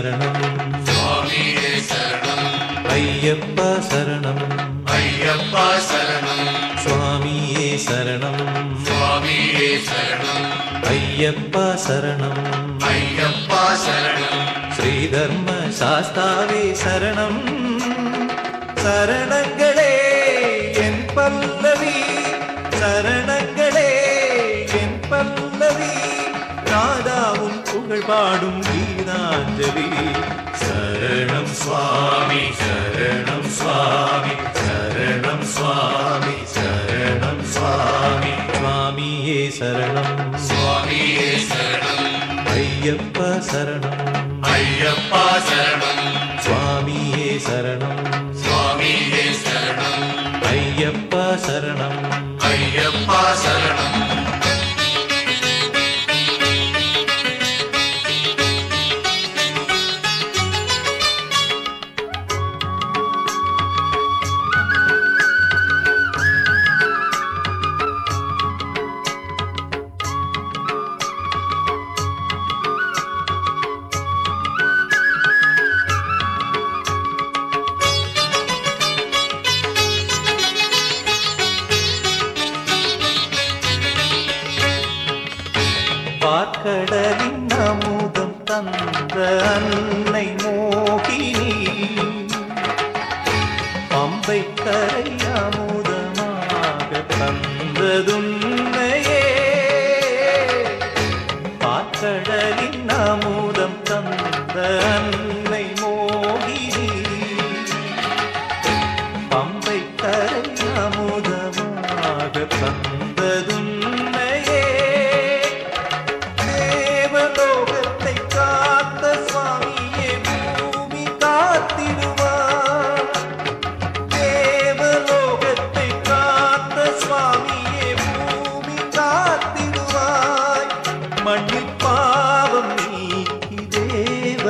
சரணம். ஐயப்பா சரணம். ஐயப்பா சரணம். சுவாமியே சரணம். சுவாமியே சரணம். ஐயப்பா சரணம். ஐயப்பா சரணம். ஸ்ரீதர்ம சாஸ்தாவே சரணம். சரணங்கள் புகழ் பாடும் கீதாஞ்சலி. சரணம் சுவாமி சரணம் சுவாமி சரணம் சுவாமி சரணம் சுவாமி. சுவாமியே சரணம். சுவாமியே சரணம். ஐயப்ப சரணம். ஐயப்பா சரணம். கடலின் அமுதம் தந்த அன்னை மோகினி. பம்பை கரை அமுதமாக தந்ததுன்னையே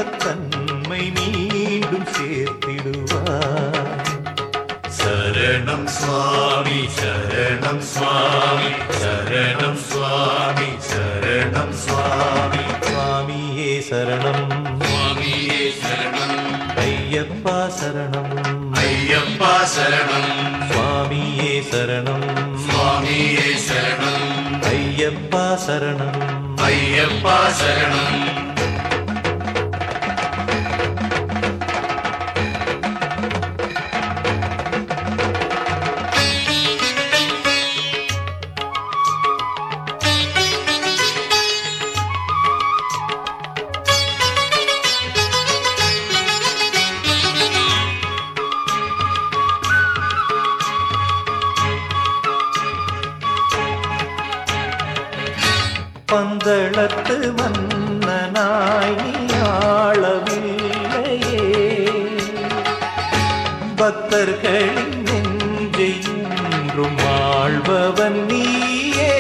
தேவத்தன்மை மீண்டும் சேர்த்திடுவாய் சரணம் சுவாமி சரணம் சுவாமி சரணம் சுவாமி சரணம் சுவாமி. சுவாமியே சரணம். சுவாமியே சரணம். ஐயப்பா சரணம். ஐயப்பா சரணம். சுவாமியே சரணம். சுவாமியே சரணம். ஐயப்பா சரணம். ஐயப்பா சரணம். பந்தளத்து மன்னனாய் நீ ஆளவில்லையே. பக்தர்களின் நெஞ்சை என்றும் நீயே.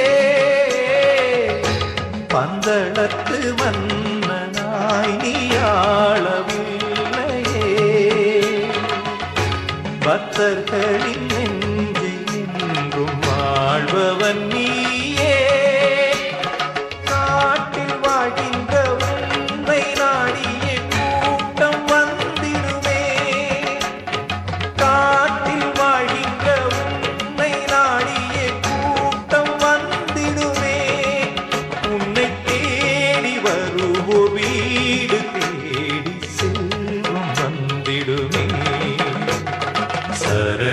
பந்தளத்து மன்னனாய் நீ ஆளவில்லையே. பக்தர்களின்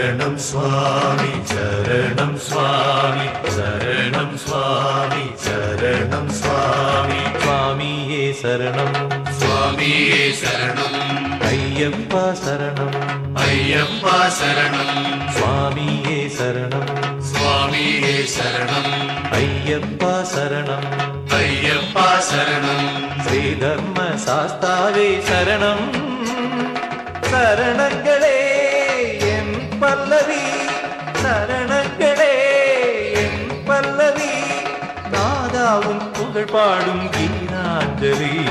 சரணம் சுவாமி சரணம் சுவாமி சரணம் சுவாமி சரணம் சுவாமி. சுவாமியே சரணம். சுவாமியே சரணம். ஐயப்பா சரணம். ஐயப்பா சரணம். சுவாமியே சரணம். சுவாமியே சரணம். ஐயப்பா சரணம். ஐயப்பா சரணம். ஸ்ரீதர்ம சாஸ்தாவே சரணம். சரணங்களே பல்லவி நாதாவும் புகழ் பாடும் கீதாஞ்சலி.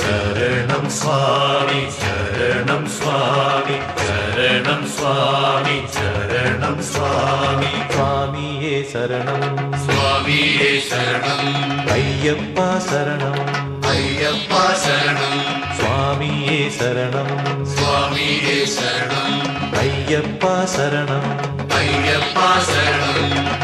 சரணம் சுவாமி சரணம் சுவாமி சரணம் சுவாமி சரணம் சுவாமி. சுவாமியே சரணம். சுவாமியே சரணம். ஐயப்பா சரணம். ஐயப்பா சரணம். சுவாமியே சரணம். சுவாமியே சரணம். ஐயப்பா சரணம். ஐயப்பா சரணம்.